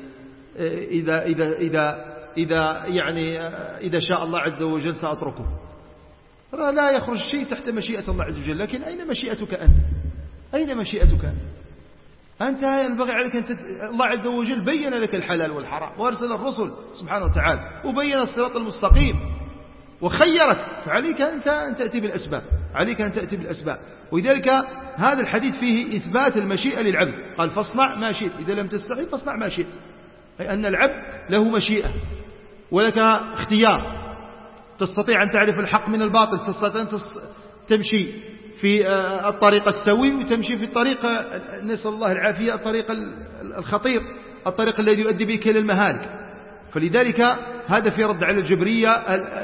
إذا, إذا, إذا, إذا, يعني إذا شاء الله عز وجل سأتركه. لا يخرج شيء تحت مشيئة الله عز وجل لكن أين مشيئتك أنت؟ أين مشيئتك أنت؟ أنت ينبغي عليك أن تت... الله عز وجل بين لك الحلال والحرام وأرسل الرسل سبحانه وتعالى وبين الصراط المستقيم. وخيرك فعليك أنت أن تأتي بالأسباب عليك أن تأتي بالأسباب. ولذلك هذا الحديث فيه إثبات المشيئة للعبد. قال فاصنع ما شئت. إذا لم تستحي فاصنع ما شئت. أي أن العبد له مشيئة ولك اختيار. تستطيع أن تعرف الحق من الباطل تستطيع أن تمشي في آه، الطريق السوي وتمشي في الطريق نسأل الله العافية الطريق الخطير الطريق الذي يؤدي بك إلى المهالك. فلذلك هذا في رد على الجبرية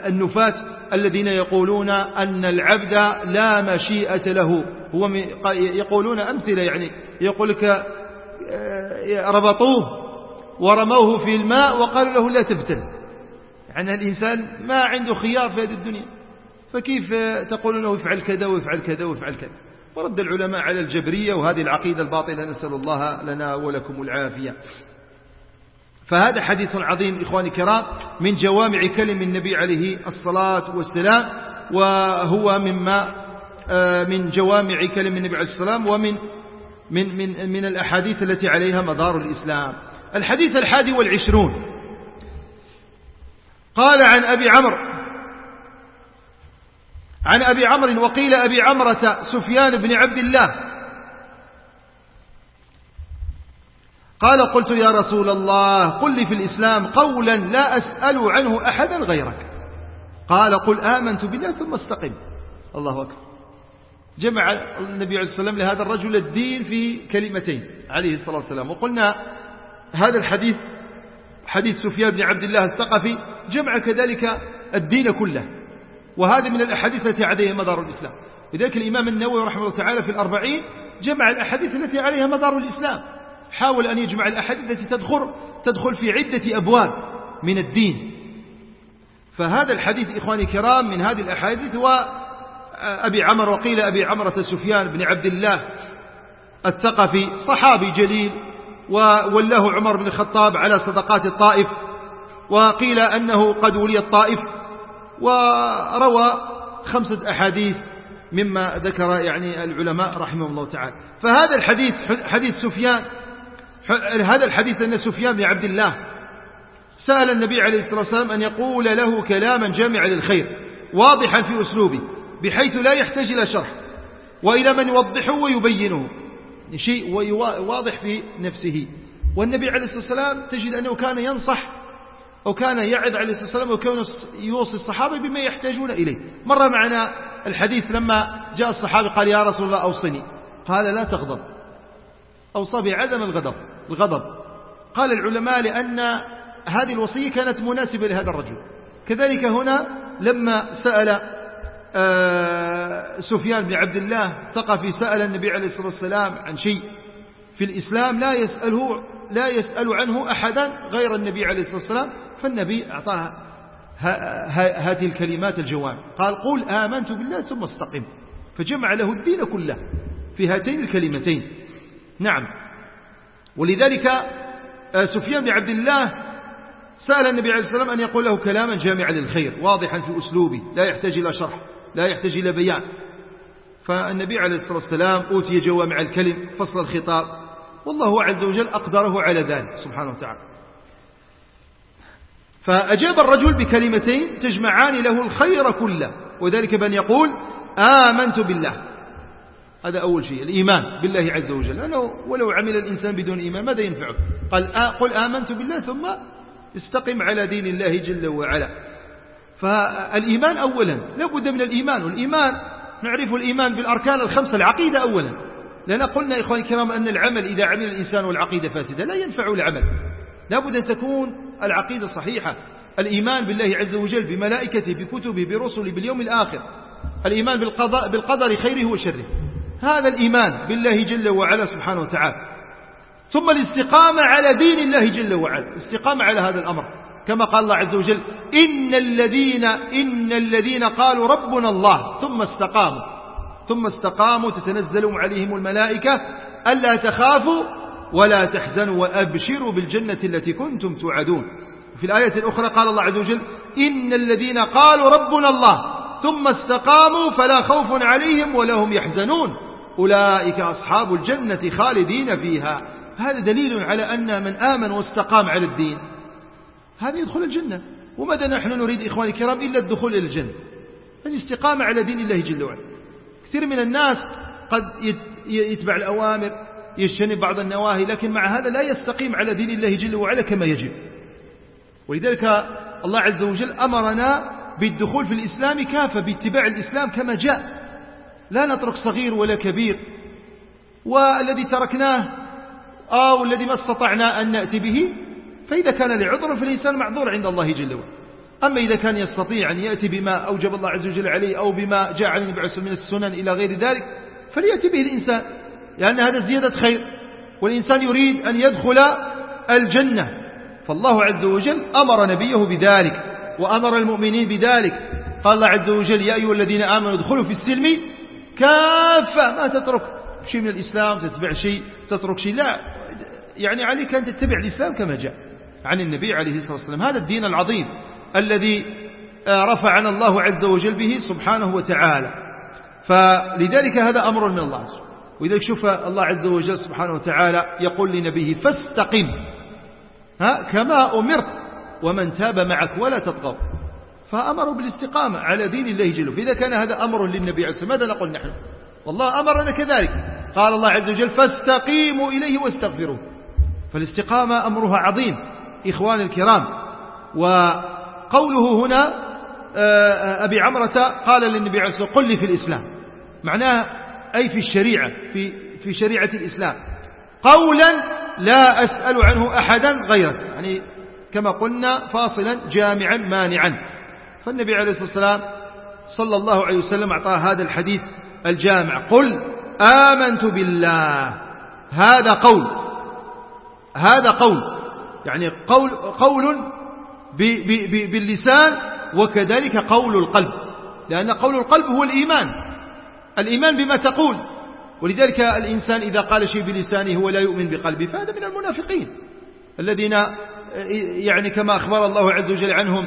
النفاة الذين يقولون أن العبد لا مشيئة له. هو يقولون أمثلة يعني. يقول لك آه، ربطوه ورموه في الماء وقالوا له لا تبتل. يعني الإنسان ما عنده خيار في هذه الدنيا. فكيف تقول أنه يفعل كذا ويفعل كذا ويفعل كذا؟ ورد العلماء على الجبرية وهذه العقيدة الباطلة نسأل الله لنا ولكم العافية. فهذا حديث عظيم إخواني الكرام من جوامع كلم النبي عليه الصلاة والسلام وهو مما آه، من جوامع كلم النبي عليه الصلاة والسلام ومن من, من, من الأحاديث التي عليها مدار الإسلام. الحديث الحادي والعشرون. قال عن أبي عمرو عن أبي عمرو وقيل أبي عمرة سفيان بن عبد الله قال قلت يا رسول الله قل لي في الإسلام قولا لا أسأل عنه أحدا غيرك. قال قل آمنت بالله ثم استقم. الله أكبر. جمع النبي عليه الصلاة والسلام لهذا الرجل الدين في كلمتين عليه الصلاة والسلام. وقلنا هذا الحديث حديث سفيان بن عبد الله الثقفي جمع كذلك الدين كله. وهذه من الأحاديث التي عليها مدار الإسلام. لذلك الإمام النووي رحمه الله تعالى في الأربعين جمع الأحاديث التي عليها مدار الإسلام. حاول أن يجمع الأحاديث التي تدخل, تدخل في عدة أبواب من الدين. فهذا الحديث إخواني الكرام من هذه الأحاديث وأبي عمر وقيل أبي عمرة سفيان بن عبد الله الثقفي صحابي جليل وولاه عمر بن الخطاب على صدقات الطائف وقيل أنه قد ولي الطائف وروى خمسة أحاديث مما ذكر يعني العلماء رحمه الله تعالى. فهذا الحديث حديث سفيان هذا الحديث أن سفيان بن عبد الله سأل النبي عليه الصلاة والسلام أن يقول له كلاما جامعا للخير واضحا في أسلوبه بحيث لا يحتاج إلى شرح وإلى من يوضحه ويبينه شيء واضح في نفسه. والنبي عليه الصلاة والسلام تجد أنه كان ينصح أو كان يعظ عليه الصلاة والسلام وكان يوصي الصحابة بما يحتاجون إليه. مر معنا الحديث لما جاء الصحابي قال يا رسول الله أوصني. قال لا تغضب. أوصى بعدم الغضب. الغضب قال العلماء لأن هذه الوصية كانت مناسبة لهذا الرجل. كذلك هنا لما سأل آه، سفيان بن عبد الله ثقفي سأل النبي عليه الصلاة والسلام عن شيء. في الإسلام لا يسأله لا يسأل عنه أحدا غير النبي عليه الصلاة والسلام فالنبي أعطاها هذه الكلمات الجوامع قال قل آمنت بالله ثم استقم. فجمع له الدين كله في هاتين الكلمتين. نعم. ولذلك آه، سفيان بن عبد الله سأل النبي عليه والسلام أن يقول له كلاما جامعا للخير واضحا في أسلوبه لا يحتاج إلى شرح لا يحتاج إلى بيان. فالنبي عليه الصلاة والسلام أوتي جوامع الكلم فصل الخطاب والله عز وجل أقدره على ذلك سبحانه وتعالى. فأجاب الرجل بكلمتين تجمعان له الخير كله وذلك بأن يقول آمنت بالله. هذا أول شيء الإيمان بالله عز وجل. لأنه ولو عمل الإنسان بدون إيمان ماذا ينفعه؟ قال قل آمنت بالله ثم استقم على دين الله جل وعلا. فالإيمان أولا لا بد من الإيمان. والإيمان نعرف الإيمان بالأركان الخمسة العقيدة أولا. لأن قلنا إخواني الكرام أن العمل إذا عمل الإنسان والعقيدة فاسدة لا ينفع العمل. لا بد أن تكون العقيدة صحيحة. الإيمان بالله عز وجل بملائكته بكتبه برسله باليوم الآخر. الإيمان بالقضاء بالقدر خيره وشره. هذا الإيمان بالله جل وعلا سبحانه وتعالى. ثم الاستقامة على دين الله جل وعلا. الاستقامة على هذا الأمر. كما قال الله عز وجل إن الذين إن الذين قالوا ربنا الله ثم استقاموا. ثم استقاموا تتنزل عليهم الملائكة ألا تخافوا ولا تحزنوا وأبشروا بالجنة التي كنتم توعدون. في الآية الأخرى قال الله عز وجل إن الذين قالوا ربنا الله ثم استقاموا فلا خوف عليهم ولا هم يحزنون. أولئك أصحاب الجنة خالدين فيها. هذا دليل على أن من آمن واستقام على الدين. هذا يدخل الجنة. وماذا نحن نريد إخواني الكرام إلا الدخول إلى الجنة؟ الاستقامة على دين الله جل وعلا. كثير من الناس قد يتبع الأوامر يجتنب بعض النواهي لكن مع هذا لا يستقيم على دين الله جل وعلا كما يجب. ولذلك الله عز وجل أمرنا بالدخول في الإسلام كافة باتباع الإسلام كما جاء. لا نترك صغير ولا كبير والذي تركناه أو الذي ما استطعنا أن نأتي به فإذا كان لعذر فالإنسان معذور عند الله جل وعلا. أما إذا كان يستطيع أن يأتي بما أوجب الله عز وجل عليه أو بما جاء عن النبي من السنن إلى غير ذلك فليأتي به الإنسان لأن هذا زيادة خير. والإنسان يريد أن يدخل الجنة فالله عز وجل أمر نبيه بذلك وأمر المؤمنين بذلك. قال الله عز وجل يا أيها الذين آمنوا ادخلوا في السلم كافة ما تترك شيء من الإسلام تتبع شيء تترك شيء لا. يعني عليك أن تتبع الإسلام كما جاء عن النبي عليه الصلاة والسلام. هذا الدين العظيم الذي رفعنا الله عز وجل به سبحانه وتعالى. فلذلك هذا أمر من الله. وإذا شوف الله عز وجل سبحانه وتعالى يقول لنبيه فاستقم. ها كما أمرت ومن تاب معك ولا تطغوا فأمروا بالاستقامة على دين الله جل فإذا كان هذا أمر للنبي عليه الصلاة ماذا نقول نحن؟ والله أمرنا كذلك. قال الله عز وجل فاستقيموا إليه واستغفروه. فالاستقامة أمرها عظيم إخوان الكرام. وقوله هنا آه، آه، أبي عمرة قال للنبي عليه الصلاة قل لي في الإسلام. معناه أي في الشريعة في, في شريعة الإسلام. قولا لا أسأل عنه أحدا غيرك يعني كما قلنا فاصلا جامعا مانعا. فالنبي عليه الصلاة والسلام صلى الله عليه وسلم أعطاه هذا الحديث الجامع. قل آمنت بالله. هذا قول. هذا قول. يعني قول, قول باللسان وكذلك قول القلب. لأن قول القلب هو الإيمان. الإيمان بما تقول. ولذلك الإنسان إذا قال شيء بلسانه ولا يؤمن بقلبه فهذا من المنافقين. الذين يعني كما أخبر الله عز وجل عنهم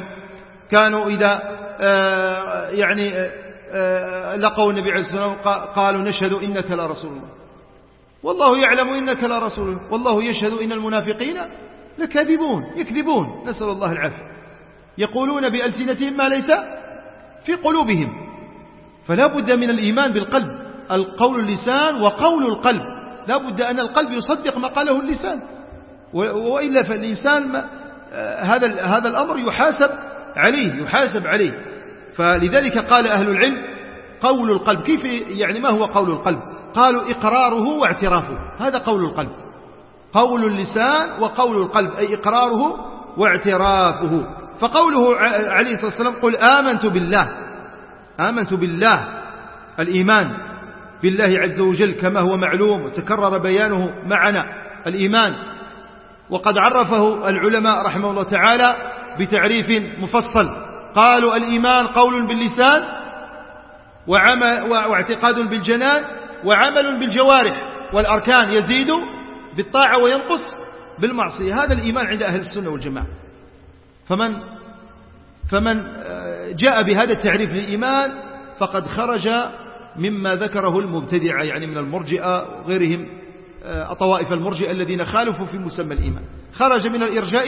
كانوا إذا آه، يعني آه، لقوا النبي عليه الصلاة والسلام قالوا نشهد إنك لرسول الله. والله يعلم إنك لرسول والله يشهد إن المنافقين لكاذبون يكذبون. نسأل الله العافية. يقولون بألسنتهم ما ليس في قلوبهم. فلا بد من الإيمان بالقلب. القول اللسان وقول القلب. لا بد أن القلب يصدق ما قاله اللسان. وإلا فالإنسان هذا هذا الأمر يحاسب عليه يحاسب عليه فلذلك قال أهل العلم قول القلب. كيف يعني ما هو قول القلب؟ قالوا إقراره واعترافه. هذا قول القلب. قول اللسان وقول القلب أي إقراره واعترافه. فقوله عليه الصلاة والسلام قل آمنت بالله. آمنت بالله الإيمان بالله عز وجل كما هو معلوم وتكرر بيانه معنا الإيمان. وقد عرفه العلماء رحمه الله تعالى بتعريف مفصل. قالوا الإيمان قول باللسان واعتقاد بالجنان وعمل بالجوارح والأركان يزيد بالطاعة وينقص بالمعصية. هذا الإيمان عند أهل السنة والجماعة. فمن فمن آه، جاء بهذا التعريف للإيمان فقد خرج مما ذكره المبتدعة يعني من المرجئة وغيرهم آه، طوائف المرجئة الذين خالفوا في مسمى الإيمان. خرج من الإرجاء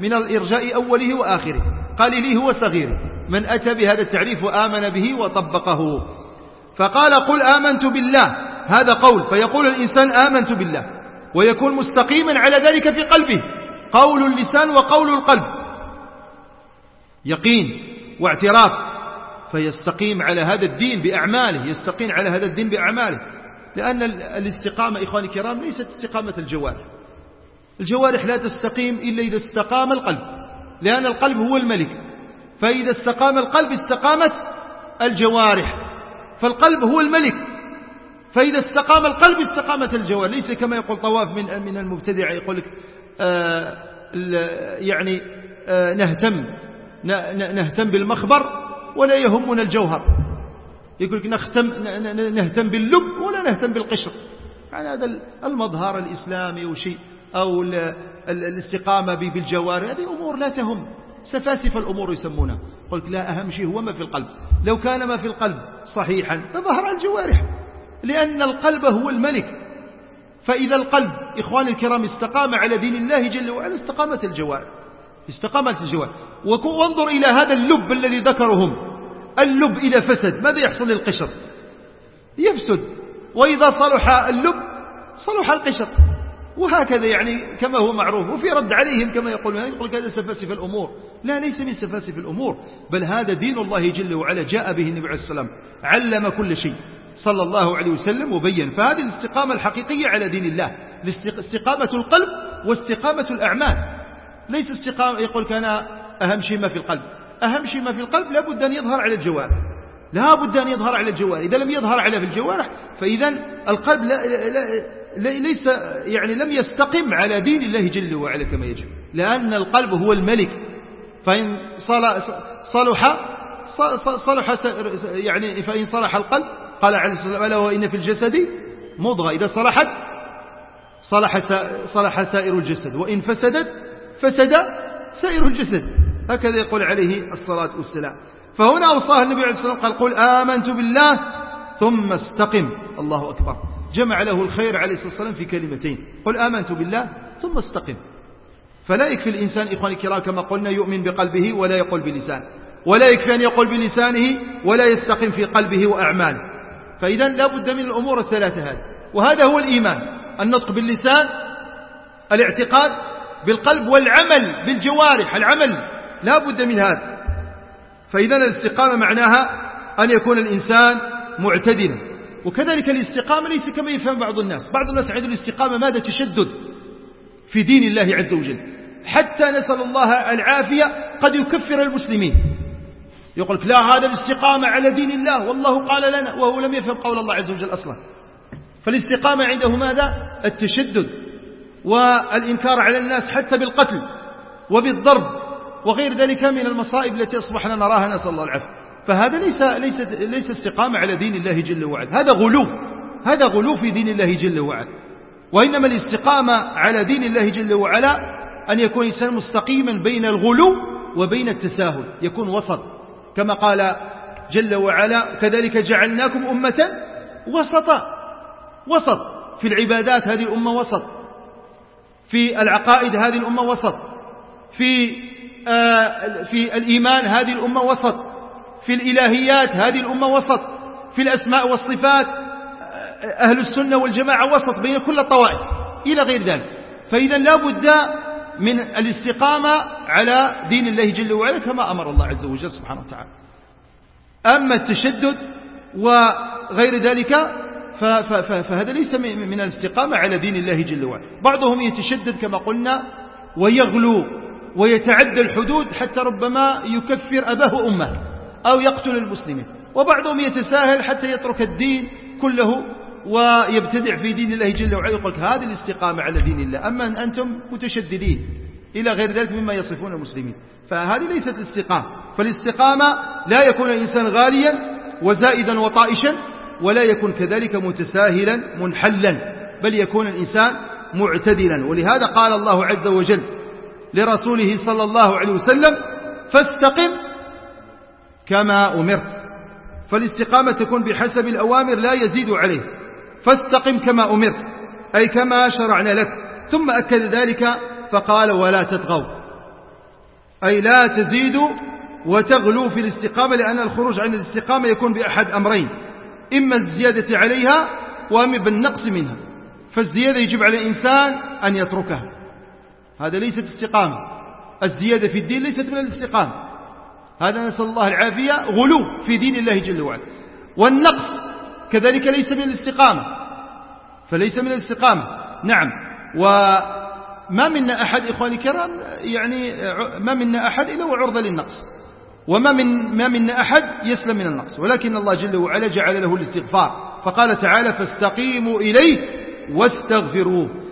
من الإرجاء أوله وآخره. قليله وصغيره من أتى بهذا التعريف وآمن به وطبقه. فقال قل آمنت بالله. هذا قول. فيقول الإنسان آمنت بالله. ويكون مستقيما على ذلك في قلبه. قول اللسان وقول القلب. يقين واعتراف. فيستقيم على هذا الدين بأعماله. يستقيم على هذا الدين بأعماله. لأن الاستقامة إخواني الكرام ليست استقامة الجوارح. الجوارح لا تستقيم إلا إذا استقام القلب لأن القلب هو الملك. فإذا استقام القلب استقامت الجوارح فالقلب هو الملك. فإذا استقام القلب استقامت الجوارح. ليس كما يقول طواف من من المبتدع يقول لك آه يعني آه نهتم نهتم بالمخبر ولا يهمنا الجوهر. يقول لك نهتم, نهتم باللب ولا نهتم بالقشر. يعني هذا المظهر الإسلامي وشيء أو الاستقامة بالجوارح هذه أمور لا تهم. سفاسف الأمور يسمونها. قلت لا أهم شيء هو ما في القلب. لو كان ما في القلب صحيحا لظهر الجوارح. لأن القلب هو الملك. فإذا القلب إخواني الكرام استقام على دين الله جل وعلا استقامت الجوارح. استقامة الجوارح. وانظر إلى هذا اللب الذي ذكرهم. اللب إذا فسد. ماذا يحصل للقشر؟ يفسد. وإذا صلح اللب صلح القشر وهكذا يعني كما هو معروف. وفي رد عليهم كما يقولون يقول هذا سفاسف الأمور. لا ليس من سفاسف الأمور بل هذا دين الله جل وعلا جاء به النبي عليه السلام علم كل شيء صلى الله عليه وسلم وبين. فهذه الاستقامة الحقيقية على دين الله استقامة القلب واستقامة الأعمال. ليس استقامة يقول كان أهم شيء ما في القلب. أهم شيء ما في القلب لابد أن يظهر على الجوارح لابد أن يظهر على الجوارح. إذا لم يظهر على في الجوارح فإذا القلب لا لا ليس يعني لم يستقم على دين الله جل وعلا كما يجب. لأن القلب هو الملك. فإن صلح صلح يعني فإن صلح القلب قال عليه الصلاة والسلام ألا وإن في الجسد مضغة. إذا صلحت صلح صلح سائر الجسد. وإن فسدت فسد سائر الجسد. هكذا يقول عليه الصلاة والسلام. فهنا أوصاه النبي عليه الصلاة والسلام قال قل آمنت بالله ثم استقم. الله أكبر. جمع له الخير عليه الصلاة والسلام في كلمتين. قل آمنت بالله ثم استقم. فلا يكفي الإنسان إخواني الكرام كما قلنا يؤمن بقلبه ولا يقول بلسان ولا يكفي أن يقول بلسانه ولا يستقم في قلبه وأعماله. فإذا لا بد من الأمور الثلاثة هذه. وهذا هو الإيمان. النطق باللسان الاعتقاد بالقلب والعمل بالجوارح العمل. لا بد من هذا. فإذا الاستقامة معناها أن يكون الإنسان معتدلا. وكذلك الاستقامة ليس كما يفهم بعض الناس. بعض الناس عنده الاستقامة ماذا؟ تشدد في دين الله عز وجل. حتى نسأل الله العافية قد يكفر المسلمين. يقول لا هذا الاستقامة على دين الله. والله قال لنا وهو لم يفهم قول الله عز وجل أصلا. فالاستقامة عنده ماذا؟ التشدد والإنكار على الناس حتى بالقتل وبالضرب. وغير ذلك من المصائب التي أصبحنا نراها نسأل الله العافية. فهذا ليس, ليس, ليس استقامة على دين الله جل وعلا. هذا غلو هذا غلو في دين الله جل وعلا. وإنما الاستقامة على دين الله جل وعلا أن يكون إنسان مستقيما بين الغلو وبين التساهل يكون وسط. كما قال جل وعلا كذلك جعلناكم أمة وسطا. وسط. في العبادات هذه الأمة وسط. في العقائد هذه الأمة وسط. في في الإيمان هذه الأمة وسط في الإلهيات هذه الأمة وسط في الأسماء والصفات أهل السنة والجماعة وسط بين كل الطوائف إلى غير ذلك. فإذا لا بد من الاستقامة على دين الله جل وعلا كما أمر الله عز وجل سبحانه وتعالى. أما التشدد وغير ذلك فهذا ليس من الاستقامة على دين الله جل وعلا. بعضهم يتشدد كما قلنا ويغلو. ويتعدى الحدود حتى ربما يكفر أباه وأمه أو يقتل المسلمين. وبعضهم يتساهل حتى يترك الدين كله ويبتدع في دين الله جل وعلا. يقول هذه الاستقامة على دين الله. أما أن أنتم متشددين إلى غير ذلك مما يصفون المسلمين. فهذه ليست الاستقامة. فالاستقامة لا يكون الإنسان غاليا وزائدا وطائشا ولا يكون كذلك متساهلا منحلا بل يكون الإنسان معتدلا. ولهذا قال الله عز وجل لرسوله صلى الله عليه وسلم فاستقم كما أمرت. فالاستقامة تكون بحسب الأوامر لا يزيد عليه. فاستقم كما أمرت أي كما شرعنا لك. ثم أكد ذلك فقال ولا تطغوا. أي لا تزيدوا وتغلوا في الاستقامة لأن الخروج عن الاستقامة يكون بأحد أمرين. إما الزيادة عليها وإما بالنقص منها. فالزيادة يجب على الإنسان أن يتركها. هذا ليست استقامة. الزيادة في الدين ليست من الاستقامة. هذا نسأل الله العافية غلو في دين الله جل وعلا. والنقص كذلك ليس من الاستقامة. فليس من الاستقامة. نعم. وما منا أحد إخواني الكرام يعني ما منا أحد إلا وعرضة للنقص. وما من ما منا أحد يسلم من النقص. ولكن الله جل وعلا جعل له الاستغفار. فقال تعالى فاستقيموا إليه واستغفروه.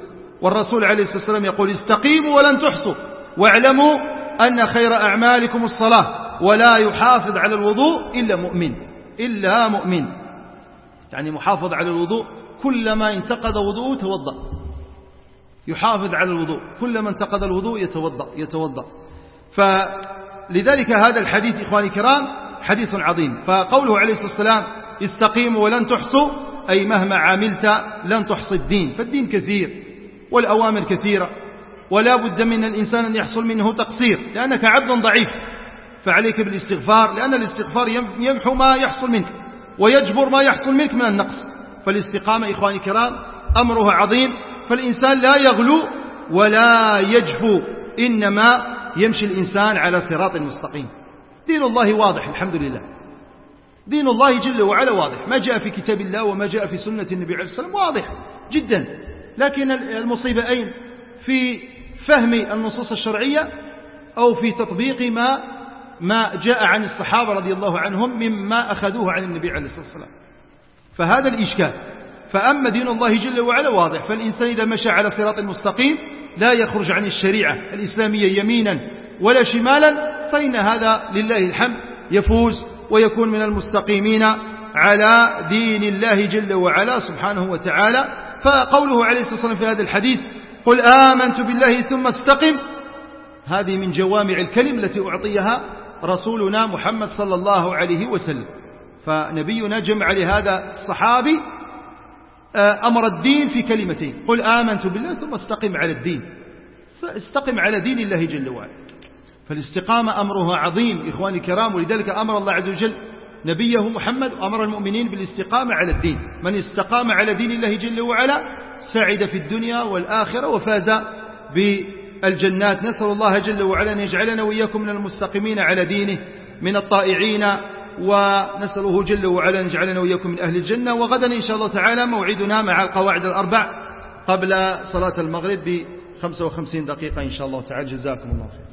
والرسول عليه الصلاة والسلام يقول استقيموا ولن تحصوا واعلموا أن خير أعمالكم الصلاة ولا يحافظ على الوضوء إلا مؤمن إلا مؤمن. يعني محافظ على الوضوء كلما انتقد وضوءه توضأ. يحافظ على الوضوء كلما انتقد الوضوء يتوضأ يتوضأ. فلذلك هذا الحديث إخواني الكرام حديث عظيم. فقوله عليه الصلاة والسلام استقيموا ولن تحصوا أي مهما عملت لن تحصي الدين. فالدين كثير. والأوامر كثيرة ولا بد من الإنسان أن يحصل منه تقصير لأنك عبد ضعيف فعليك بالاستغفار لأن الاستغفار يمحو ما يحصل منك ويجبر ما يحصل منك من النقص. فالاستقامة إخواني الكرام أمرها عظيم فالإنسان لا يغلو ولا يجفو إنما يمشي الإنسان على صراط مستقيم. دين الله واضح الحمد لله. دين الله جل وعلا واضح. ما جاء في كتاب الله وما جاء في سنة النبي عليه الصلاة والسلام واضح جدا. لكن المصيبة أين في فهم النصوص الشرعية أو في تطبيق ما ما جاء عن الصحابة رضي الله عنهم مما أخذوه عن النبي عليه الصلاة والسلام. فهذا الإشكال. فأما دين الله جل وعلا واضح. فالإنسان إذا مشى على صراط مستقيم لا يخرج عن الشريعة الإسلامية يمينا ولا شمالا فإن هذا لله الحمد يفوز ويكون من المستقيمين على دين الله جل وعلا سبحانه وتعالى. فقوله عليه الصلاة والسلام في هذا الحديث قل آمنت بالله ثم استقم هذه من جوامع الكلم التي أعطيها رسولنا محمد صلى الله عليه وسلم. فنبينا جمع لهذا الصحابي آه، أمر الدين في كلمتين قل آمنت بالله ثم استقم على الدين. فاستقم على دين الله جل وعلا. فالاستقامة أمرها عظيم إخواني الكرام ولذلك أمر الله عز وجل نبيه محمد وأمر المؤمنين بالاستقامة على الدين. من استقام على دين الله جل وعلا سعد في الدنيا والآخرة وفاز بالجنات. نسأل الله جل وعلا أن يجعلنا وإياكم من المستقيمين على دينه من الطائعين ونسأله جل وعلا أن يجعلنا وإياكم من أهل الجنة. وغدا إن شاء الله تعالى موعدنا مع القواعد الأربع قبل صلاة المغرب ب 55 دقيقة إن شاء الله تعالى. جزاكم الله خير.